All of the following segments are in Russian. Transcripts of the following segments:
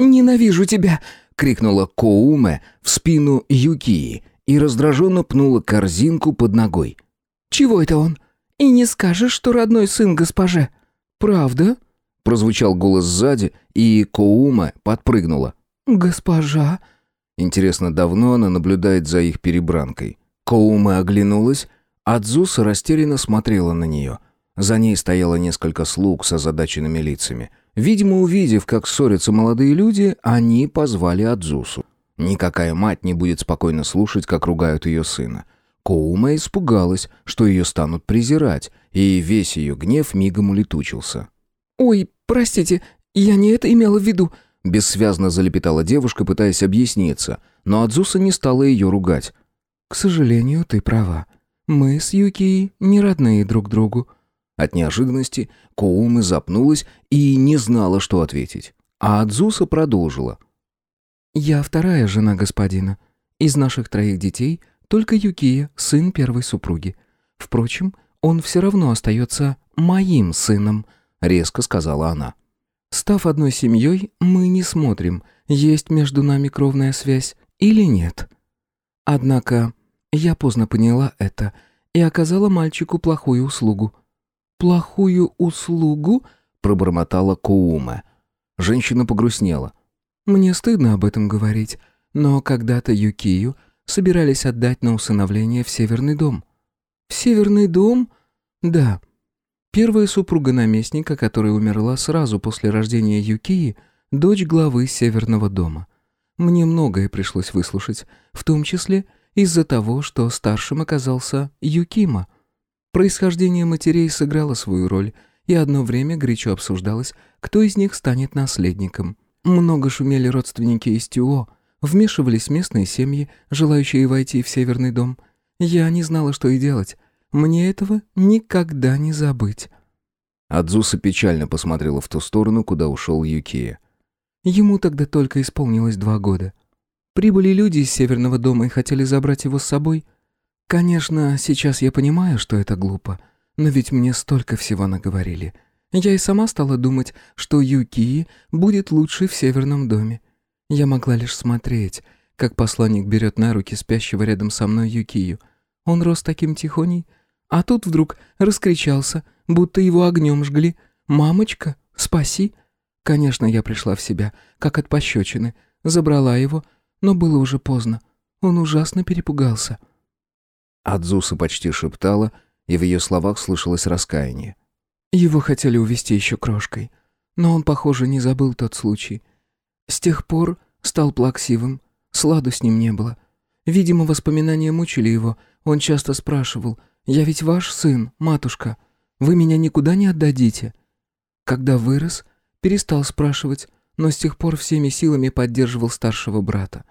«Ненавижу тебя!» — крикнула Коуме в спину Юкии и раздраженно пнула корзинку под ногой. «Чего это он? И не скажешь, что родной сын госпоже?» «Правда?» — прозвучал голос сзади, и Коуме подпрыгнула. «Госпожа?» Интересно, давно она наблюдает за их перебранкой. Коуме оглянулась, а Дзуса растерянно смотрела на нее. За ней стояло несколько слуг с озадаченными лицами. Видимо, увидев, как ссорятся молодые люди, они позвали Адзусу. Никакая мать не будет спокойно слушать, как ругают ее сына. Коума испугалась, что ее станут презирать, и весь ее гнев мигом улетучился. «Ой, простите, я не это имела в виду», — бессвязно залепетала девушка, пытаясь объясниться, но Адзуса не стала ее ругать. «К сожалению, ты права. Мы с Юки не родные друг другу». От неожиданности Коумы запнулась и не знала, что ответить. А Адзуса продолжила — «Я вторая жена господина. Из наших троих детей только Юкия, сын первой супруги. Впрочем, он все равно остается моим сыном», — резко сказала она. «Став одной семьей, мы не смотрим, есть между нами кровная связь или нет. Однако я поздно поняла это и оказала мальчику плохую услугу». «Плохую услугу?» — пробормотала Кууме. Женщина погрустнела. Мне стыдно об этом говорить, но когда-то Юкию собирались отдать на усыновление в Северный дом. В Северный дом? Да. Первая супруга наместника, которая умерла сразу после рождения Юкии, дочь главы Северного дома. Мне многое пришлось выслушать, в том числе из-за того, что старшим оказался Юкима. Происхождение матерей сыграло свою роль, и одно время горячо обсуждалось, кто из них станет наследником. Много шумели родственники из Тюо, вмешивались местные семьи, желающие войти в Северный дом. Я не знала, что и делать. Мне этого никогда не забыть. Адзуса печально посмотрела в ту сторону, куда ушел Юкия. Ему тогда только исполнилось два года. Прибыли люди из Северного дома и хотели забрать его с собой. Конечно, сейчас я понимаю, что это глупо, но ведь мне столько всего наговорили — я и сама стала думать, что Юкии будет лучше в северном доме. Я могла лишь смотреть, как посланник берет на руки спящего рядом со мной Юкию. Он рос таким тихоней, а тут вдруг раскричался, будто его огнем жгли. «Мамочка, спаси!» Конечно, я пришла в себя, как от пощечины, забрала его, но было уже поздно. Он ужасно перепугался. Адзуса почти шептала, и в ее словах слышалось раскаяние. Его хотели увести еще крошкой, но он, похоже, не забыл тот случай. С тех пор стал плаксивым, сладу с ним не было. Видимо, воспоминания мучили его. Он часто спрашивал, «Я ведь ваш сын, матушка. Вы меня никуда не отдадите?» Когда вырос, перестал спрашивать, но с тех пор всеми силами поддерживал старшего брата.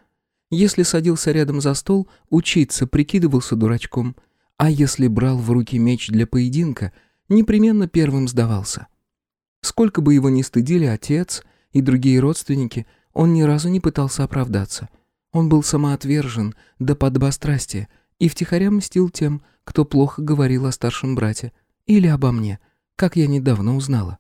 Если садился рядом за стол, учиться прикидывался дурачком, а если брал в руки меч для поединка — непременно первым сдавался. Сколько бы его ни стыдили отец и другие родственники, он ни разу не пытался оправдаться. Он был самоотвержен до подбострастия и втихаря мстил тем, кто плохо говорил о старшем брате или обо мне, как я недавно узнала.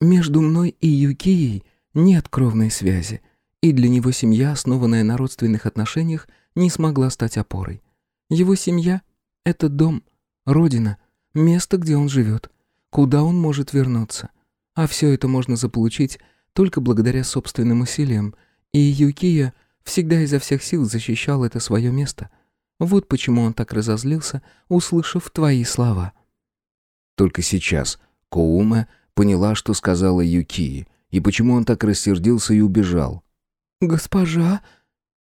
Между мной и Юкией нет кровной связи, и для него семья, основанная на родственных отношениях, не смогла стать опорой. Его семья — это дом, родина, место, где он живет, куда он может вернуться. А все это можно заполучить только благодаря собственным усилиям, и Юкия всегда изо всех сил защищал это свое место. Вот почему он так разозлился, услышав твои слова. Только сейчас Коума поняла, что сказала Юкии, и почему он так рассердился и убежал. «Госпожа,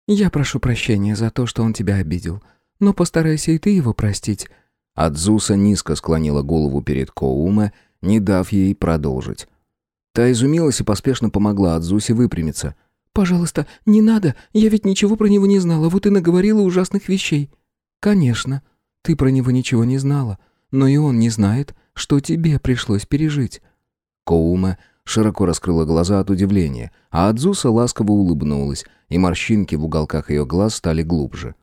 я прошу прощения за то, что он тебя обидел, но постарайся и ты его простить», Адзуса низко склонила голову перед Коуме, не дав ей продолжить. Та изумилась и поспешно помогла Адзусе выпрямиться. «Пожалуйста, не надо, я ведь ничего про него не знала, вот и наговорила ужасных вещей». «Конечно, ты про него ничего не знала, но и он не знает, что тебе пришлось пережить». Коума широко раскрыла глаза от удивления, а Адзуса ласково улыбнулась, и морщинки в уголках ее глаз стали глубже.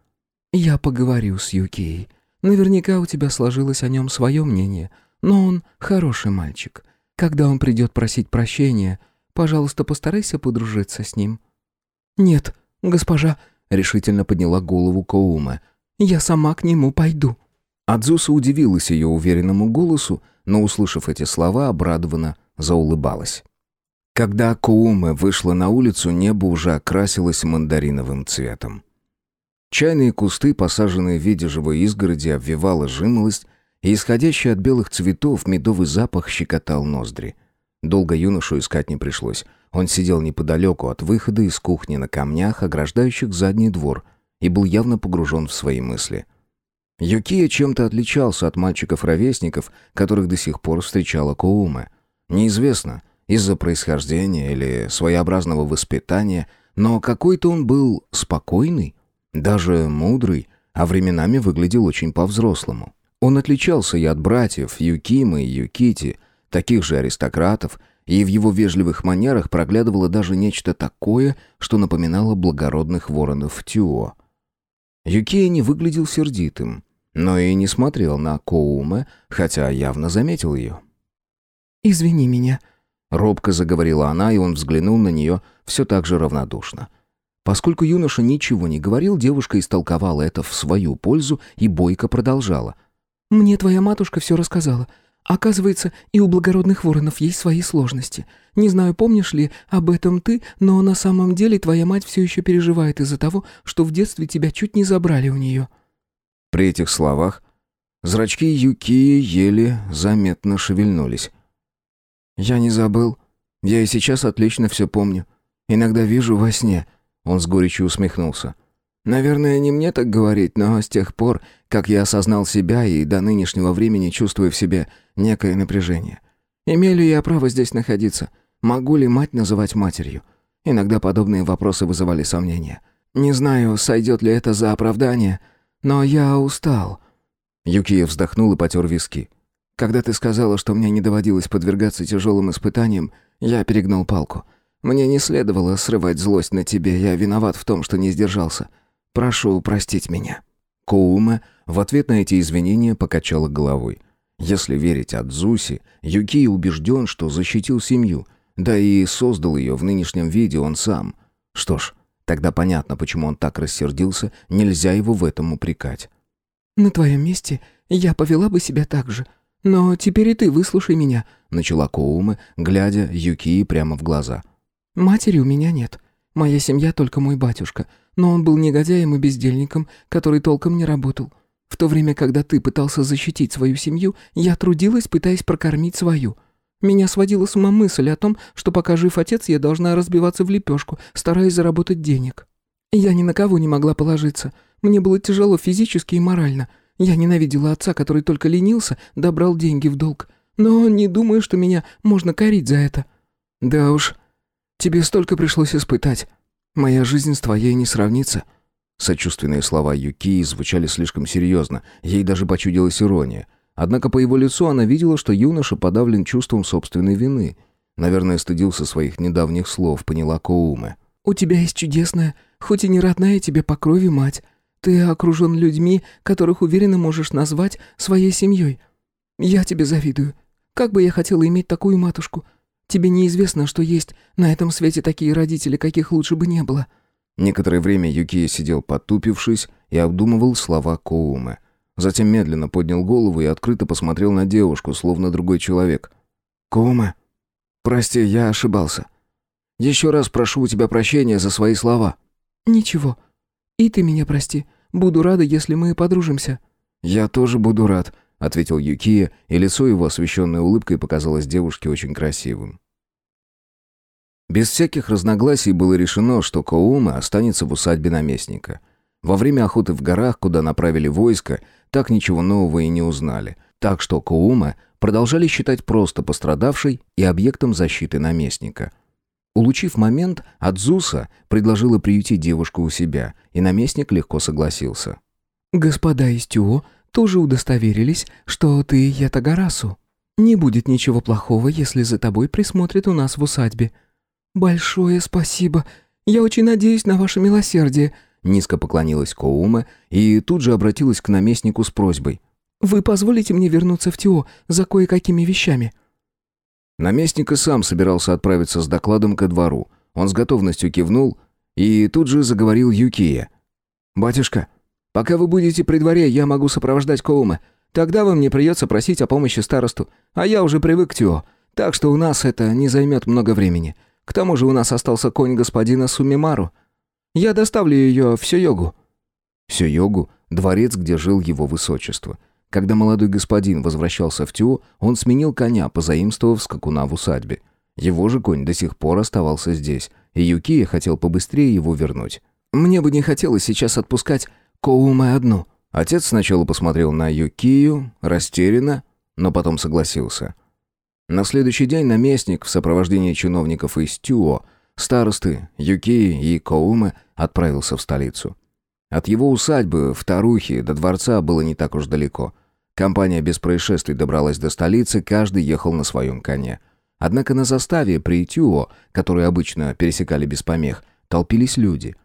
«Я поговорю с Юкией. Наверняка у тебя сложилось о нем свое мнение, но он хороший мальчик. Когда он придет просить прощения, Пожалуйста, постарайся подружиться с ним». «Нет, госпожа», — решительно подняла голову Коуме. «Я сама к нему пойду». Адзуса удивилась ее уверенному голосу, но, услышав эти слова, обрадованно заулыбалась. Когда Коуме вышла на улицу, небо уже окрасилось мандариновым цветом. Чайные кусты, посаженные в виде живой изгороди, обвивала жимолость, и исходящий от белых цветов медовый запах щекотал ноздри. Долго юношу искать не пришлось. Он сидел неподалеку от выхода из кухни на камнях, ограждающих задний двор, и был явно погружен в свои мысли. Юкия чем-то отличался от мальчиков-ровесников, которых до сих пор встречала Коуме. Неизвестно, из-за происхождения или своеобразного воспитания, но какой-то он был спокойный, даже мудрый, а временами выглядел очень по-взрослому. Он отличался и от братьев Юкимы и Юкити, таких же аристократов, и в его вежливых манерах проглядывало даже нечто такое, что напоминало благородных воронов Тюо. Юкия не выглядел сердитым, но и не смотрел на Коуме, хотя явно заметил ее. «Извини меня», — робко заговорила она, и он взглянул на нее все так же равнодушно. Поскольку юноша ничего не говорил, девушка истолковала это в свою пользу и бойко продолжала. «Мне твоя матушка все рассказала. Оказывается, и у благородных воронов есть свои сложности. Не знаю, помнишь ли об этом ты, но на самом деле твоя мать все еще переживает из-за того, что в детстве тебя чуть не забрали у нее». При этих словах зрачки Юкии еле заметно шевельнулись. «Я не забыл. Я и сейчас отлично все помню. Иногда вижу во сне». Он с горечью усмехнулся. «Наверное, не мне так говорить, но с тех пор, как я осознал себя и до нынешнего времени чувствую в себе некое напряжение. Имею ли я право здесь находиться? Могу ли мать называть матерью? Иногда подобные вопросы вызывали сомнения. Не знаю, сойдет ли это за оправдание, но я устал». Юкия вздохнул и потер виски. «Когда ты сказала, что мне не доводилось подвергаться тяжелым испытаниям, я перегнул палку. Мне не следовало срывать злость на тебе, я виноват в том, что не сдержался. Прошу простить меня». Коума в ответ на эти извинения покачала головой. Если верить Адзуси, Юкия убежден, что защитил семью, да и создал ее в нынешнем виде он сам. Что ж, тогда понятно, почему он так рассердился, нельзя его в этом упрекать. «На твоем месте я повела бы себя так же. Но теперь и ты выслушай меня», — начала Коума, глядя Юкии прямо в глаза. «Матери у меня нет. Моя семья только мой батюшка, но он был негодяем и бездельником, который толком не работал. В то время, когда ты пытался защитить свою семью, я трудилась, пытаясь прокормить свою. Меня сводила с ума мысль о том, что пока жив отец, я должна разбиваться в лепешку, стараясь заработать денег. Я ни на кого не могла положиться. Мне было тяжело физически и морально. Я ненавидела отца, который только ленился, добрал деньги в долг. Но не думаю, что меня можно корить за это. Да уж, Тебе столько пришлось испытать. Моя жизнь с твоей не сравнится». Сочувственные слова Юки звучали слишком серьезно, ей даже почудилась ирония. Однако по его лицу она видела, что юноша подавлен чувством собственной вины. Наверное, стыдился своих недавних слов, поняла Коуме. «У тебя есть чудесная, хоть и не родная тебе по крови мать. Ты окружен людьми, которых уверенно можешь назвать своей семьей. Я тебе завидую. Как бы я хотела иметь такую матушку. Тебе неизвестно, что есть на этом свете такие родители, каких лучше бы не было». Некоторое время Юкия сидел потупившись и обдумывал слова Коумы. Затем медленно поднял голову и открыто посмотрел на девушку, словно другой человек. «Коуме, прости, я ошибался. Еще раз прошу у тебя прощения за свои слова». «Ничего. И ты меня прости. Буду рада, если мы подружимся». «Я тоже буду рад», — ответил Юкия, и лицо его, освещенное улыбкой, показалось девушке очень красивым. Без всяких разногласий было решено, что Коума останется в усадьбе наместника. Во время охоты в горах, куда направили войско, так ничего нового и не узнали. Так что Коума продолжали считать просто пострадавшей и объектом защиты наместника. Улучив момент, Адзуса предложила приютить девушку у себя, и наместник легко согласился. «Господа из Тюо тоже удостоверились, что ты Ятагарасу. Не будет ничего плохого, если за тобой присмотрят у нас в усадьбе», «Большое спасибо. Я очень надеюсь на ваше милосердие», — низко поклонилась Коума и тут же обратилась к наместнику с просьбой. «Вы позволите мне вернуться в Тио за кое-какими вещами?» Наместник и сам собирался отправиться с докладом ко двору. Он с готовностью кивнул и тут же заговорил Юкия. «Батюшка, пока вы будете при дворе, я могу сопровождать Коума. Тогда вам не придется просить о помощи старосту, а я уже привык к Тио, так что у нас это не займет много времени. К тому же у нас остался конь господина Сумимару. Я доставлю ее в Сёйогу». Сёйогу — дворец, где жил его высочество. Когда молодой господин возвращался в Тио, он сменил коня, позаимствовав скакуна в усадьбе. Его же конь до сих пор оставался здесь, и Юкия хотел побыстрее его вернуть. «Мне бы не хотелось сейчас отпускать Коуме одну». Отец сначала посмотрел на Юкию, растерянно, но потом согласился. На следующий день наместник в сопровождении чиновников из Тюо, старосты, Юкии и Коумы отправился в столицу. От его усадьбы в Тарухе до дворца было не так уж далеко. Компания без происшествий добралась до столицы, каждый ехал на своем коне. Однако на заставе при Тюо, которые обычно пересекали без помех, толпились люди.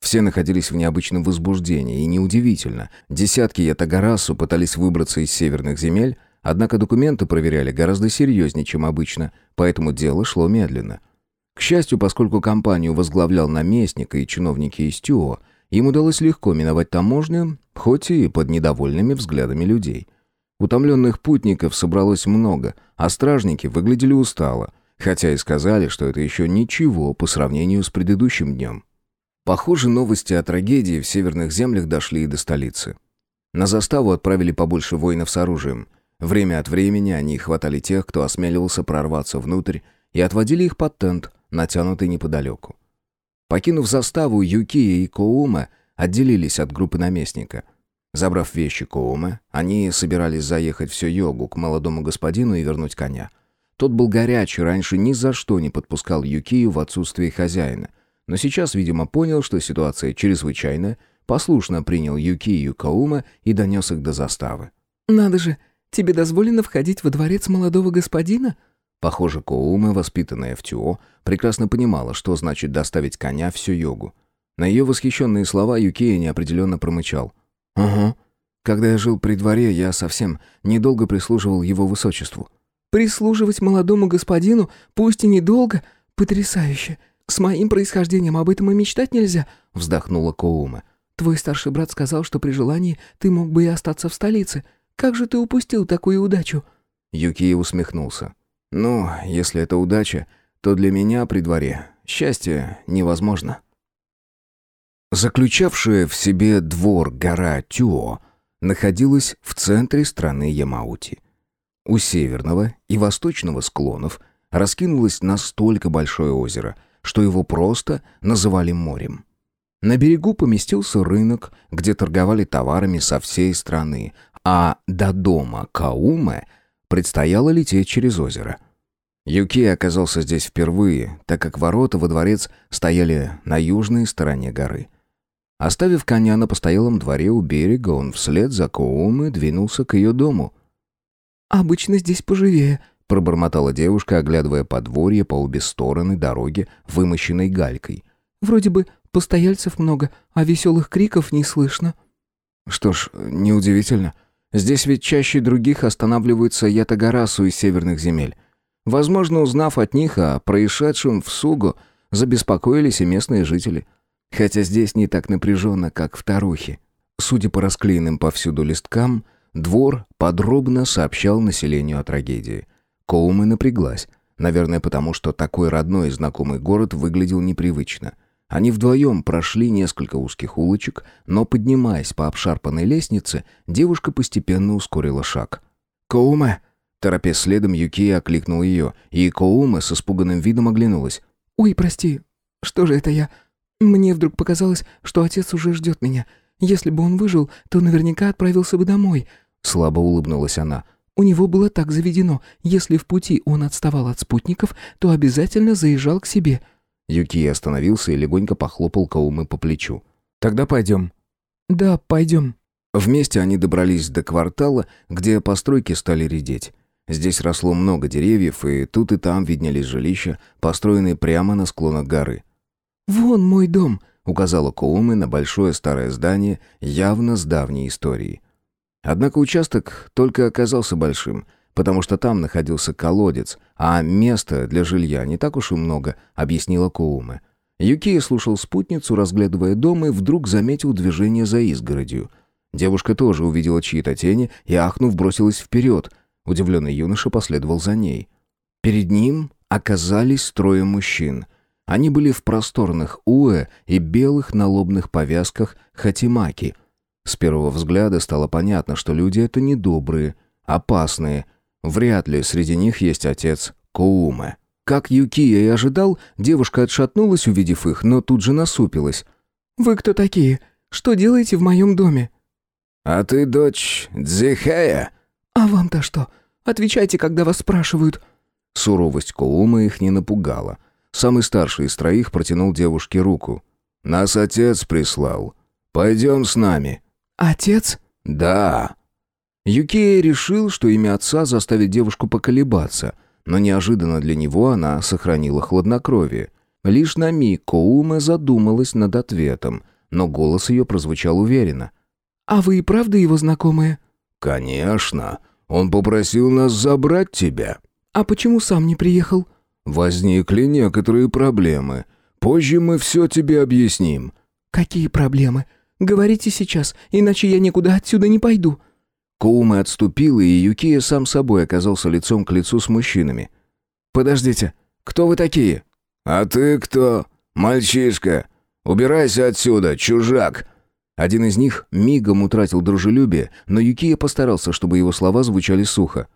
Все находились в необычном возбуждении, и неудивительно. Десятки ятагарасу пытались выбраться из северных земель, однако документы проверяли гораздо серьезнее, чем обычно, поэтому дело шло медленно. К счастью, поскольку компанию возглавлял наместник и чиновники из Тюо, им удалось легко миновать таможню, хоть и под недовольными взглядами людей. Утомленных путников собралось много, а стражники выглядели устало, хотя и сказали, что это еще ничего по сравнению с предыдущим днем. Похоже, новости о трагедии в северных землях дошли и до столицы. На заставу отправили побольше воинов с оружием. Время от времени они хватали тех, кто осмеливался прорваться внутрь, и отводили их под тент, натянутый неподалеку. Покинув заставу, Юкия и Коума отделились от группы наместника – Забрав вещи Коуме, они собирались заехать в йогу к молодому господину и вернуть коня. Тот был горячий, раньше ни за что не подпускал Юкию в отсутствие хозяина. Но сейчас, видимо, понял, что ситуация чрезвычайная, послушно принял Юкию Коуме и донес их до заставы. «Надо же, тебе дозволено входить во дворец молодого господина?» Похоже, Коуме, воспитанная в Тюо, прекрасно понимала, что значит доставить коня в йогу. На ее восхищенные слова Юкия неопределенно промычал – «Угу. Когда я жил при дворе, я совсем недолго прислуживал его высочеству». «Прислуживать молодому господину, пусть и недолго, потрясающе. С моим происхождением об этом и мечтать нельзя», — вздохнула Коума. «Твой старший брат сказал, что при желании ты мог бы и остаться в столице. Как же ты упустил такую удачу?» Юкия усмехнулся. «Ну, если это удача, то для меня при дворе счастье невозможно». Заключавшая в себе двор гора Тюо находилась в центре страны Ямаути. У северного и восточного склонов раскинулось настолько большое озеро, что его просто называли морем. На берегу поместился рынок, где торговали товарами со всей страны, а до дома Кауме предстояло лететь через озеро. Юки оказался здесь впервые, так как ворота во дворец стояли на южной стороне горы. Оставив коня на постоялом дворе у берега, он вслед за Коумы двинулся к ее дому. «Обычно здесь поживее», — пробормотала девушка, оглядывая подворье по обе стороны дороги, вымощенной галькой. «Вроде бы постояльцев много, а веселых криков не слышно». «Что ж, неудивительно. Здесь ведь чаще других останавливаются Ятагарасу из северных земель. Возможно, узнав от них о происшедшем в Сугу, забеспокоились и местные жители». Хотя здесь не так напряженно, как в Тарухе. Судя по расклеенным повсюду листкам, двор подробно сообщал населению о трагедии. Коума напряглась. Наверное, потому что такой родной и знакомый город выглядел непривычно. Они вдвоем прошли несколько узких улочек, но, поднимаясь по обшарпанной лестнице, девушка постепенно ускорила шаг. «Коуме!» Торопясь следом, Юки окликнул ее, и Коуме с испуганным видом оглянулась. «Ой, прости, что же это я? Мне вдруг показалось, что отец уже ждет меня. Если бы он выжил, то наверняка отправился бы домой». Слабо улыбнулась она. «У него было так заведено. Если в пути он отставал от спутников, то обязательно заезжал к себе». Юки остановился и легонько похлопал Каумы по плечу. «Тогда пойдем». «Да, пойдем». Вместе они добрались до квартала, где постройки стали редеть. Здесь росло много деревьев, и тут и там виднелись жилища, построенные прямо на склонах горы. «Вон мой дом», — указала Коумы на большое старое здание, явно с давней историей. Однако участок только оказался большим. потому что там находился колодец, а места для жилья не так уж и много, объяснила Коуме. Юкия слушал спутницу, разглядывая дом, и вдруг заметил движение за изгородью. Девушка тоже увидела чьи-то тени и, ахнув, бросилась вперед. Удивленный юноша последовал за ней. Перед ним оказались трое мужчин. Они были в просторных уэ и белых налобных повязках хатимаки. С первого взгляда стало понятно, что люди это недобрые, опасные. Вряд ли среди них есть отец Коуме. Как Юкия и ожидал, девушка отшатнулась, увидев их, но тут же насупилась. «Вы кто такие? Что делаете в моем доме?» «А ты дочь Дзихея?» «А вам-то что? Отвечайте, когда вас спрашивают». Суровость Коума их не напугала. Самый старший из троих протянул девушке руку. «Нас отец прислал. Пойдем с нами». «Отец?» «Да». Юкия решил, что имя отца заставит девушку поколебаться, но неожиданно для него она сохранила хладнокровие. Лишь на миг Коуме задумалась над ответом, но голос ее прозвучал уверенно. «А вы и правда его знакомые?» «Конечно. Он попросил нас забрать тебя». «А почему сам не приехал?» «Возникли некоторые проблемы. Позже мы все тебе объясним». «Какие проблемы? Говорите сейчас, иначе я никуда отсюда не пойду». Коуме отступил, и Юкия сам собой оказался лицом к лицу с мужчинами. «Подождите, кто вы такие?» «А ты кто? Мальчишка. Убирайся отсюда, чужак!» Один из них мигом утратил дружелюбие, но Юкия постарался, чтобы его слова звучали сухо.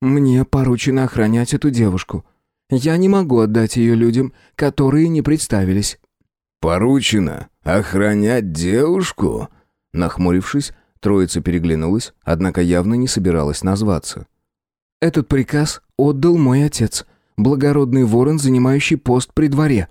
«Мне поручено охранять эту девушку. Я не могу отдать ее людям, которые не представились». «Поручено охранять девушку?» Нахмурившись, троица переглянулась, однако явно не собиралась назваться. «Этот приказ отдал мой отец, благородный ворон, занимающий пост при дворе».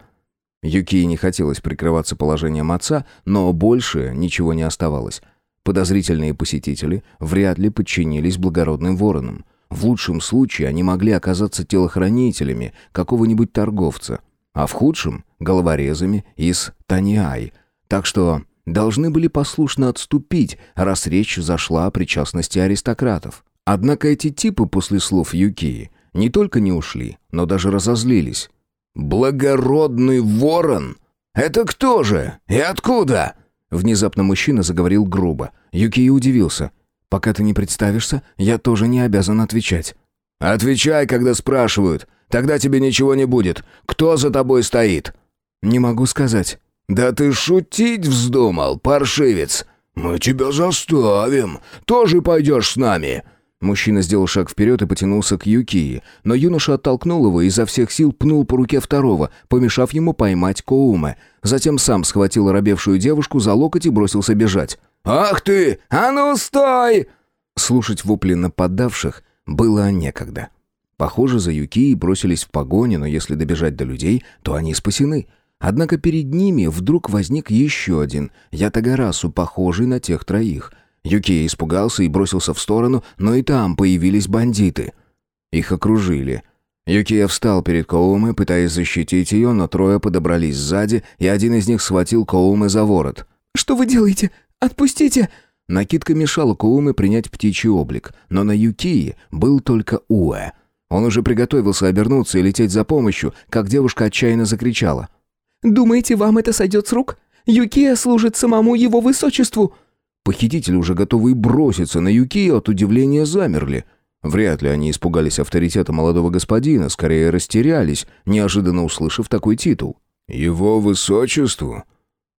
Юкии не хотелось прикрываться положением отца, но больше ничего не оставалось. Подозрительные посетители вряд ли подчинились благородным воронам. В лучшем случае они могли оказаться телохранителями какого-нибудь торговца, а в худшем — головорезами из Таниай. Так что должны были послушно отступить, раз речь зашла о причастности аристократов. Однако эти типы после слов Юкии не только не ушли, но даже разозлились. «Благородный ворон? Это кто же? И откуда?» Внезапно мужчина заговорил грубо. Юкий удивился. «Пока ты не представишься, я тоже не обязан отвечать». «Отвечай, когда спрашивают. Тогда тебе ничего не будет. Кто за тобой стоит?» «Не могу сказать». «Да ты шутить вздумал, паршивец! Мы тебя заставим. Тоже пойдешь с нами!» Мужчина сделал шаг вперед и потянулся к Юкии, но юноша оттолкнул его и изо всех сил пнул по руке второго, помешав ему поймать Коуме. Затем сам схватил оробевшую девушку за локоть и бросился бежать. «Ах ты! А ну стой!» Слушать вопли нападавших было некогда. Похоже, за Юкией бросились в погоню, но если добежать до людей, то они спасены. Однако перед ними вдруг возник еще один, Ятагарасу, похожий на тех троих — Юкия испугался и бросился в сторону, но и там появились бандиты. Их окружили. Юкия встал перед Коуме, пытаясь защитить ее, но трое подобрались сзади, и один из них схватил Коуме за ворот. «Что вы делаете? Отпустите!» Накидка мешала Коуме принять птичий облик, но на Юкии был только Уэ. Он уже приготовился обернуться и лететь за помощью, как девушка отчаянно закричала. «Думаете, вам это сойдет с рук? Юкия служит самому его высочеству!» Похитители, уже готовые броситься на Юкию, от удивления замерли. Вряд ли они испугались авторитета молодого господина, скорее растерялись, неожиданно услышав такой титул. «Его высочеству?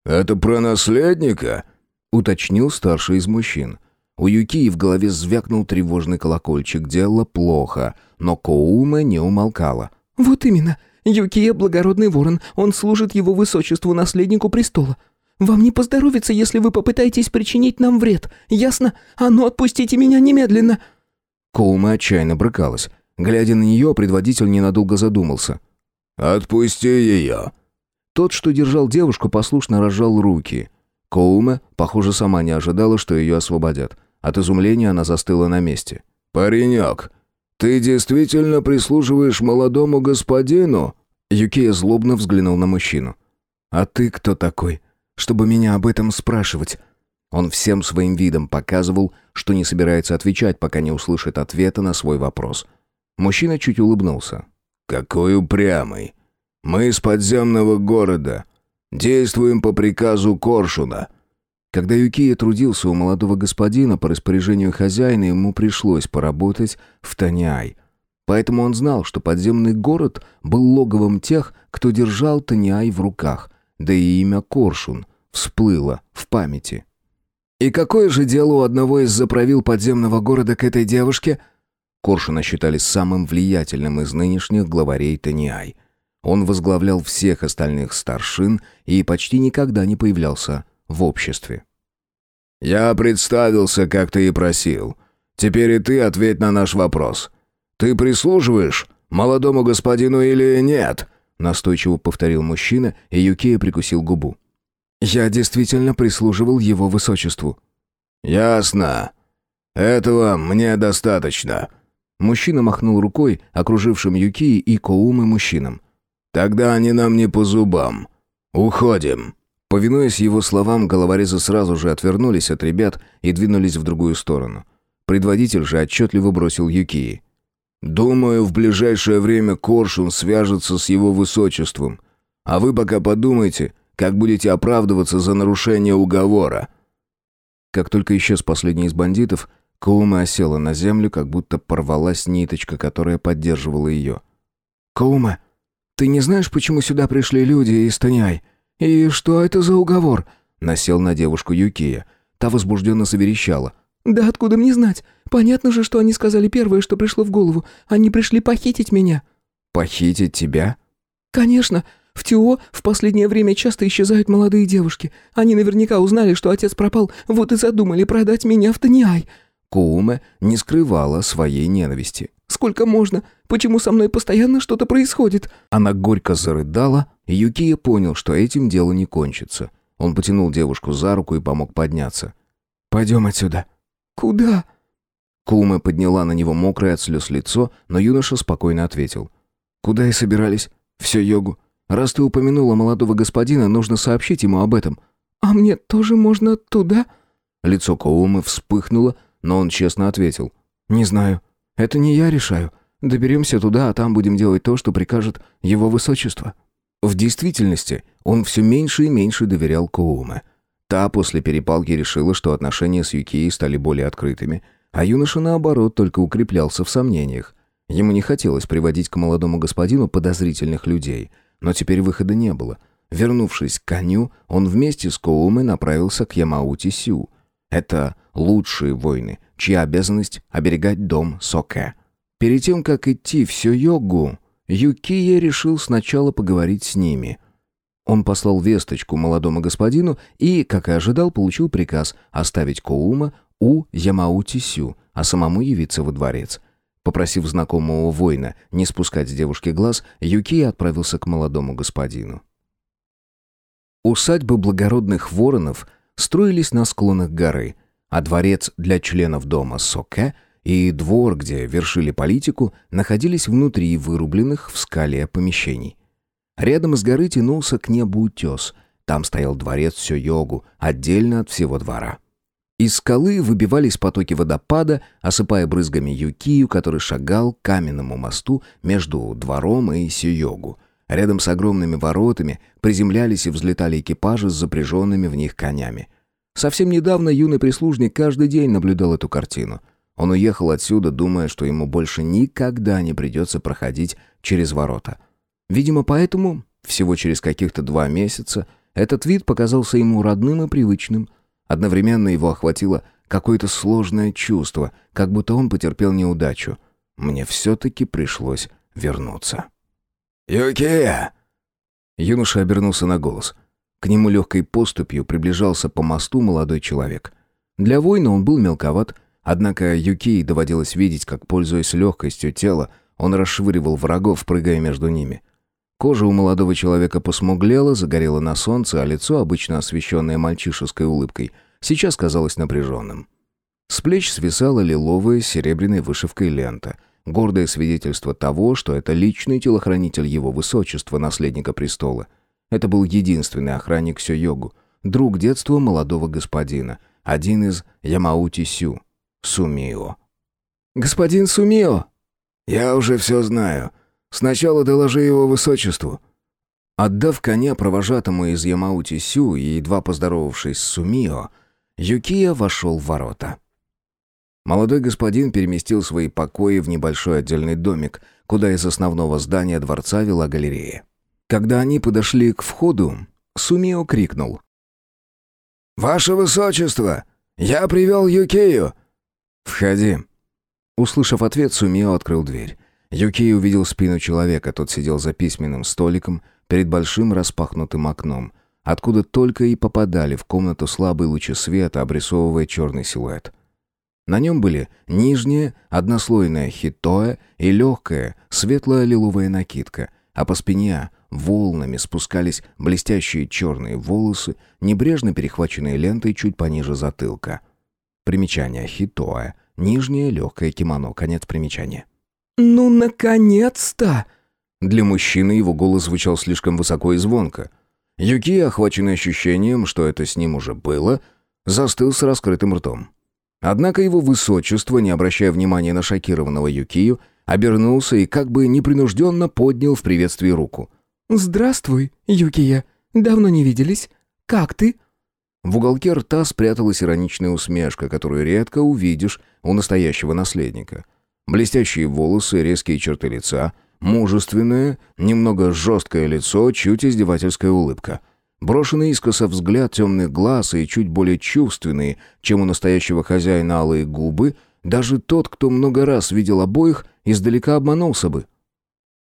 Это про наследника?» — уточнил старший из мужчин. У Юкии в голове звякнул тревожный колокольчик. Дело плохо, но Коума не умолкала. «Вот именно. Юкия — благородный ворон. Он служит его высочеству, наследнику престола. Вам не поздоровится, если вы попытаетесь причинить нам вред. Ясно? А ну отпустите меня немедленно!» Коума отчаянно брыкалась. Глядя на нее, предводитель ненадолго задумался. «Отпусти ее!» Тот, что держал девушку, послушно разжал руки. Коума, похоже, сама не ожидала, что ее освободят. От изумления она застыла на месте. «Паренек, ты действительно прислуживаешь молодому господину?» Юкия злобно взглянул на мужчину. «А ты кто такой?» чтобы меня об этом спрашивать. Он всем своим видом показывал, что не собирается отвечать, пока не услышит ответа на свой вопрос. Мужчина чуть улыбнулся. «Какой упрямый! Мы из подземного города. Действуем по приказу Коршуна». Когда Юкия трудился у молодого господина по распоряжению хозяина, ему пришлось поработать в Таниай. Поэтому он знал, что подземный город был логовом тех, кто держал Таниай в руках, да и имя Коршун всплыло в памяти. «И какое же дело у одного из заправил подземного города к этой девушке?» Коршуна считали самым влиятельным из нынешних главарей Таниай. Он возглавлял всех остальных старшин и почти никогда не появлялся в обществе. «Я представился, как ты и просил. Теперь и ты ответь на наш вопрос. Ты прислуживаешь молодому господину или нет?» Настойчиво повторил мужчина, и Юкия прикусил губу. «Я действительно прислуживал его высочеству». «Ясно. Этого мне достаточно». Мужчина махнул рукой окружившим Юкии и Коумы мужчинам. «Тогда они нам не по зубам. Уходим». Повинуясь его словам, головорезы сразу же отвернулись от ребят и двинулись в другую сторону. Предводитель же отчетливо бросил Юкии. «Думаю, в ближайшее время Коршун свяжется с его высочеством. А вы пока подумайте, как будете оправдываться за нарушение уговора». Как только исчез последний из бандитов, Коума осела на землю, как будто порвалась ниточка, которая поддерживала ее. «Коума, ты не знаешь, почему сюда пришли люди из Таняй?» «И что это за уговор?» — насел на девушку Юкия. Та возбужденно заверещала. «Да откуда мне знать? Понятно же, что они сказали первое, что пришло в голову. Они пришли похитить меня». «Похитить тебя?» «Конечно. В ТИО в последнее время часто исчезают молодые девушки. Они наверняка узнали, что отец пропал, вот и задумали продать меня в Таниай». Кууме не скрывала своей ненависти. «Сколько можно? Почему со мной постоянно что-то происходит?» Она горько зарыдала, и Юкия понял, что этим дело не кончится. Он потянул девушку за руку и помог подняться. «Пойдем отсюда». «Куда?» Кума подняла на него мокрое от слез лицо, но юноша спокойно ответил. «Куда и собирались? Все йогу. Раз ты упомянула молодого господина, нужно сообщить ему об этом». «А мне тоже можно туда?» Лицо Коумы вспыхнуло, но он честно ответил. «Не знаю. Это не я решаю. Доберемся туда, а там будем делать то, что прикажет его высочество». В действительности он все меньше и меньше доверял Коуме. Та после перепалки решила, что отношения с Юкией стали более открытыми, а юноша, наоборот, только укреплялся в сомнениях. Ему не хотелось приводить к молодому господину подозрительных людей, но теперь выхода не было. Вернувшись к коню, он вместе с Коуме направился к Ямаути Сю. Это лучшие воины, чья обязанность — оберегать дом Соке. Перед тем, как идти в Сёйогу, Юкия решил сначала поговорить с ними. Он послал весточку молодому господину и, как и ожидал, получил приказ оставить Коума у Ямаути-Сю, а самому явиться во дворец. Попросив знакомого воина не спускать с девушки глаз, Юкия отправился к молодому господину. Усадьбы благородных воронов строились на склонах горы, а дворец для членов дома Соке и двор, где вершили политику, находились внутри вырубленных в скале помещений. Рядом с горы тянулся к небу утес. Там стоял дворец Сёйогу, отдельно от всего двора. Из скалы выбивались потоки водопада, осыпая брызгами Юкию, который шагал к каменному мосту между двором и Сёйогу. Рядом с огромными воротами приземлялись и взлетали экипажи с запряженными в них конями. Совсем недавно юный прислужник каждый день наблюдал эту картину — он уехал отсюда, думая, что ему больше никогда не придется проходить через ворота. Видимо, поэтому, всего через каких-то два месяца, этот вид показался ему родным и привычным. Одновременно его охватило какое-то сложное чувство, как будто он потерпел неудачу. Мне все-таки пришлось вернуться. «Юкия!» Юноша обернулся на голос. К нему легкой поступью приближался по мосту молодой человек. Для воина он был мелковат, Однако Юкии доводилось видеть, как, пользуясь легкостью тела, он расшвыривал врагов, прыгая между ними. Кожа у молодого человека посмуглела, загорела на солнце, а лицо, обычно освещенное мальчишеской улыбкой, сейчас казалось напряженным. С плеч свисала лиловая с серебряной вышивкой лента, гордое свидетельство того, что это личный телохранитель его высочества, наследника престола. Это был единственный охранник Сёйогу, друг детства молодого господина — один из Ямаути-Сю, Сумио. «Господин Сумио!» «Я уже все знаю. Сначала доложи его высочеству». Отдав коня провожатому из Ямаути-Сю и едва поздоровавшись с Сумио, Юкия вошел в ворота. Молодой господин переместил свои покои в небольшой отдельный домик, куда из основного здания дворца вела галерея. Когда они подошли к входу, Сумио крикнул. «Ваше высочество! Я привел Юкию!» «Входи!» Услышав ответ, Сумио открыл дверь. Юкей увидел спину человека, тот сидел за письменным столиком перед большим распахнутым окном, откуда только и попадали в комнату слабые лучи света, обрисовывая черный силуэт. На нем были нижняя, однослойная хитоя и легкая, светлая лиловая накидка, а по спине волнами спускались блестящие черные волосы, небрежно перехваченные лентой чуть пониже затылка. Примечание хитоя, нижнее легкое кимоно, конец примечания. «Ну, наконец-то!» Для мужчины его голос звучал слишком высоко и звонко. Юки, охваченный ощущением, что это с ним уже было, застыл с раскрытым ртом. Однако его высочество, не обращая внимания на шокированного Юкию, обернулся и как бы непринужденно поднял в приветствии руку. «Здравствуй, Юкия. Давно не виделись. Как ты?» В уголке рта спряталась ироничная усмешка, которую редко увидишь у настоящего наследника. Блестящие волосы, резкие черты лица, мужественное, немного жесткое лицо, чуть издевательская улыбка — Брошенный искоса взгляд темных глаз и чуть более чувственные, чем у настоящего хозяина алые губы, даже тот, кто много раз видел обоих, издалека обманулся бы.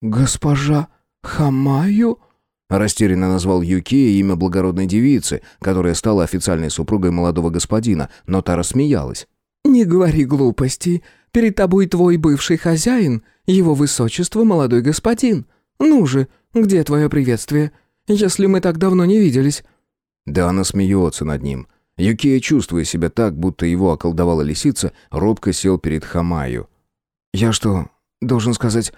«Госпожа Хамаю?» Растерянно назвал Юки имя благородной девицы, которая стала официальной супругой молодого господина, но та рассмеялась. «Не говори глупостей. Перед тобой твой бывший хозяин, его высочество молодой господин. Ну же, где твое приветствие? если мы так давно не виделись?» Да она смеется над ним. Юкия, чувствуя себя так, будто его околдовала лисица, робко сел перед Хамаю. «Я что, должен сказать,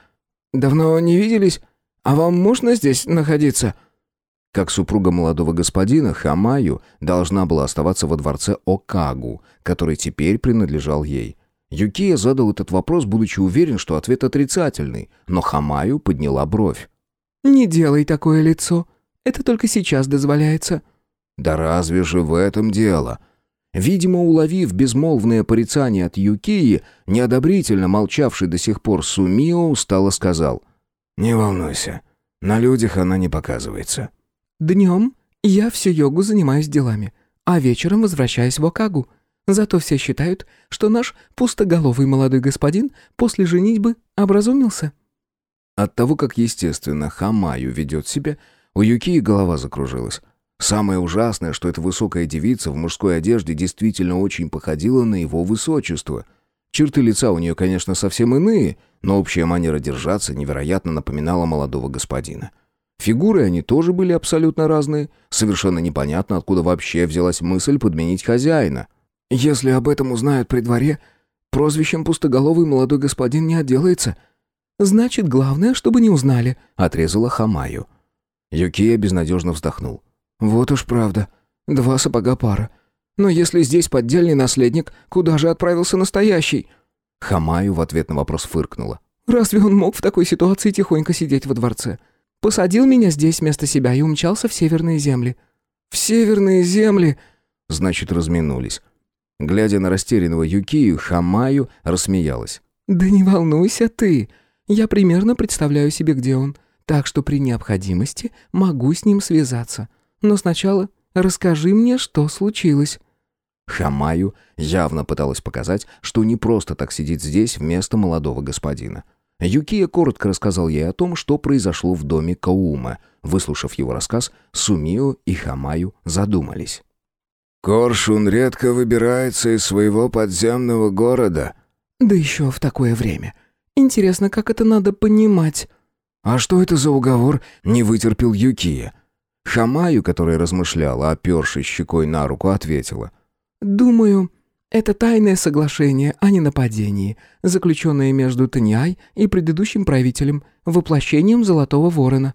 давно не виделись? А вам можно здесь находиться?» Как супруга молодого господина, Хамаю должна была оставаться во дворце Окагу, который теперь принадлежал ей. Юкия задал этот вопрос, будучи уверен, что ответ отрицательный, но Хамаю подняла бровь. «Не делай такое лицо. Это только сейчас дозволяется». «Да разве же в этом дело?» Видимо, уловив безмолвное порицание от Юкии, неодобрительно молчавший до сих пор Сумио устало сказал. «Не волнуйся, на людях она не показывается». «Днем я всю йогу занимаюсь делами, а вечером возвращаюсь в Окагу. Зато все считают, что наш пустоголовый молодой господин после женитьбы образумился». От того, как естественно Хамаю ведет себя, у Юки голова закружилась. Самое ужасное, что эта высокая девица в мужской одежде действительно очень походила на его высочество. Черты лица у нее, конечно, совсем иные, но общая манера держаться невероятно напоминала молодого господина. Фигуры они тоже были абсолютно разные. Совершенно непонятно, откуда вообще взялась мысль подменить хозяина. «Если об этом узнают при дворе, прозвищем пустоголовый молодой господин не отделается. Значит, главное, чтобы не узнали», — отрезала Хамаю. Юкия безнадежно вздохнул. «Вот уж правда. Два сапога пара. Но если здесь поддельный наследник, куда же отправился настоящий?» Хамаю в ответ на вопрос фыркнула. «Разве он мог в такой ситуации тихонько сидеть во дворце? Посадил меня здесь вместо себя и умчался в северные земли». «В северные земли?» Значит, разминулись. Глядя на растерянного Юкию, Хамаю рассмеялась. «Да не волнуйся ты. Я примерно представляю себе, где он так что при необходимости могу с ним связаться. Но сначала расскажи мне, что случилось». Хамаю явно пыталась показать, что не просто так сидит здесь вместо молодого господина. Юкия коротко рассказал ей о том, что произошло в доме Каума. Выслушав его рассказ, Сумио и Хамаю задумались. «Коршун редко выбирается из своего подземного города». «Да еще в такое время. Интересно, как это надо понимать?» «А что это за уговор?» — не вытерпел Юкия. Хамаю, которая размышляла, опершись щекой на руку, ответила. «Думаю, это тайное соглашение о ненападении, заключенное между Таньяй и предыдущим правителем, воплощением Золотого Ворона».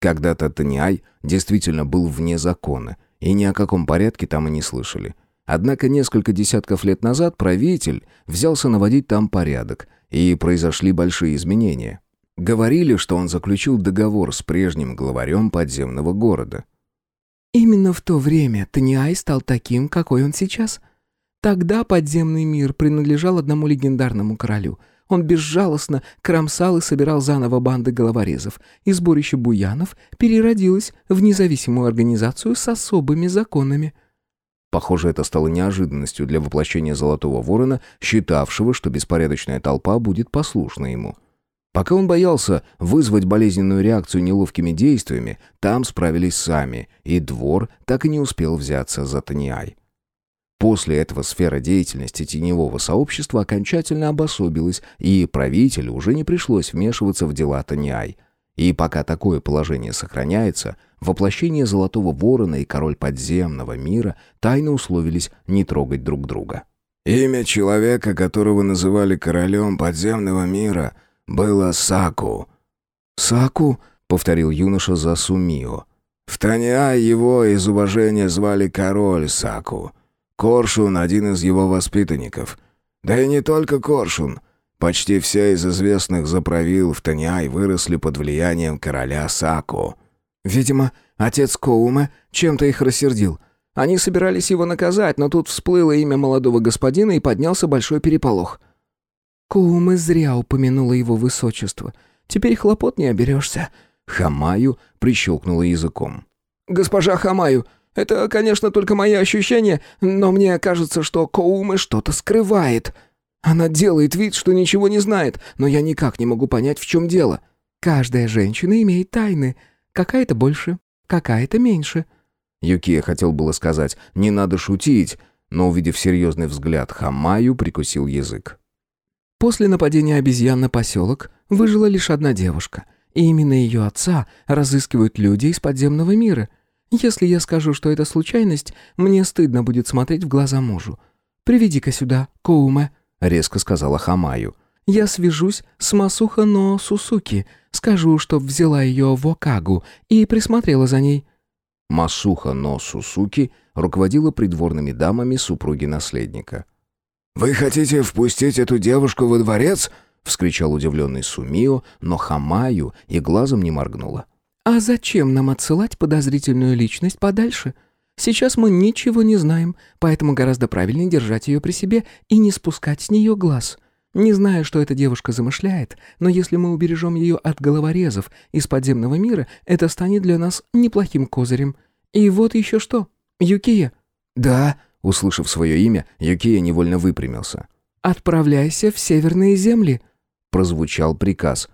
Когда-то Таньяй действительно был вне закона, и ни о каком порядке там и не слышали. Однако несколько десятков лет назад правитель взялся наводить там порядок, и произошли большие изменения. Говорили, что он заключил договор с прежним главарем подземного города. Именно в то время Таниай стал таким, какой он сейчас. Тогда подземный мир принадлежал одному легендарному королю. Он безжалостно кромсал и собирал заново банды головорезов, и сборище буянов переродилось в независимую организацию с особыми законами. Похоже, это стало неожиданностью для воплощения Золотого Ворона, считавшего, что беспорядочная толпа будет послушна ему. Пока он боялся вызвать болезненную реакцию неловкими действиями, там справились сами, и двор так и не успел взяться за Таниай. После этого сфера деятельности теневого сообщества окончательно обособилась, и правителю уже не пришлось вмешиваться в дела Таниай. И пока такое положение сохраняется, воплощение Золотого Ворона и Король Подземного мира тайно условились не трогать друг друга. «Имя человека, которого называли Королем Подземного мира — было Саку». «Саку?» — повторил юноша за Сумио. «В Таниа его из уважения звали Король Саку. Коршун — один из его воспитанников. Да и не только Коршун. Почти все из известных заправил в Таниай выросли под влиянием короля Саку». «Видимо, отец Коуме чем-то их рассердил». Они собирались его наказать, но тут всплыло имя молодого господина и поднялся большой переполох. Куумы зря упомянула его высочество. Теперь хлопот не оберешься». Хамаю прищелкнула языком. «Госпожа Хамаю, это, конечно, только мои ощущения, но мне кажется, что Коумы что-то скрывает. Она делает вид, что ничего не знает, но я никак не могу понять, в чем дело. Каждая женщина имеет тайны. Какая-то больше, какая-то меньше». Юкия хотел было сказать «не надо шутить», но, увидев серьезный взгляд Хамаю, прикусил язык. После нападения обезьян на поселок выжила лишь одна девушка, и именно ее отца разыскивают люди из подземного мира. Если я скажу, что это случайность, мне стыдно будет смотреть в глаза мужу. «Приведи-ка сюда, Коуме», — резко сказала Хамаю. «Я свяжусь с Масуха но Сусуки, скажу, что взяла ее в Окагу и присмотрела за ней». Масуха но Сусуки руководила придворными дамами супруги наследника. «Вы хотите впустить эту девушку во дворец?» — вскричал удивленный Сумио, но Хамаю и глазом не моргнула. «А зачем нам отсылать подозрительную личность подальше? Сейчас мы ничего не знаем, поэтому гораздо правильнее держать ее при себе и не спускать с нее глаз. Не знаю, что эта девушка замышляет, но если мы убережем ее от головорезов из подземного мира, это станет для нас неплохим козырем. И вот еще что. Юкия». «Да», Услышав свое имя, Юкия невольно выпрямился. «Отправляйся в северные земли», — прозвучал приказ.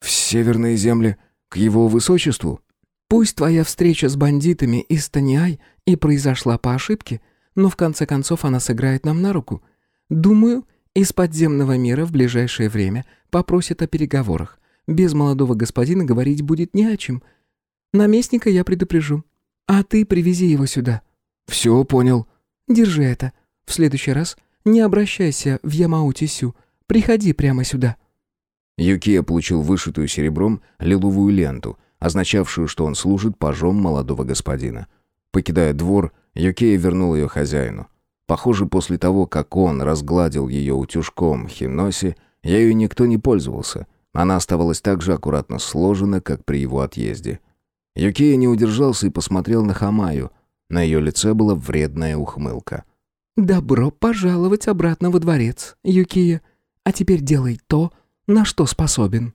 «В северные земли? К его высочеству?» «Пусть твоя встреча с бандитами из Таниай и произошла по ошибке, но в конце концов она сыграет нам на руку. Думаю, из подземного мира в ближайшее время попросят о переговорах. Без молодого господина говорить будет не о чем. Наместника я предупрежу. А ты привези его сюда». «Все понял», Держи это. В следующий раз не обращайся в Ямаути-Сю. Приходи прямо сюда». Юкия получил вышитую серебром лиловую ленту, означавшую, что он служит пажом молодого господина. Покидая двор, Юкия вернул ее хозяину. Похоже, после того, как он разгладил ее утюжком Хиноси, ею никто не пользовался. Она оставалась так же аккуратно сложена, как при его отъезде. Юкия не удержался и посмотрел на Хамаю — на ее лице была вредная ухмылка. «Добро пожаловать обратно во дворец, Юкия. А теперь делай то, на что способен».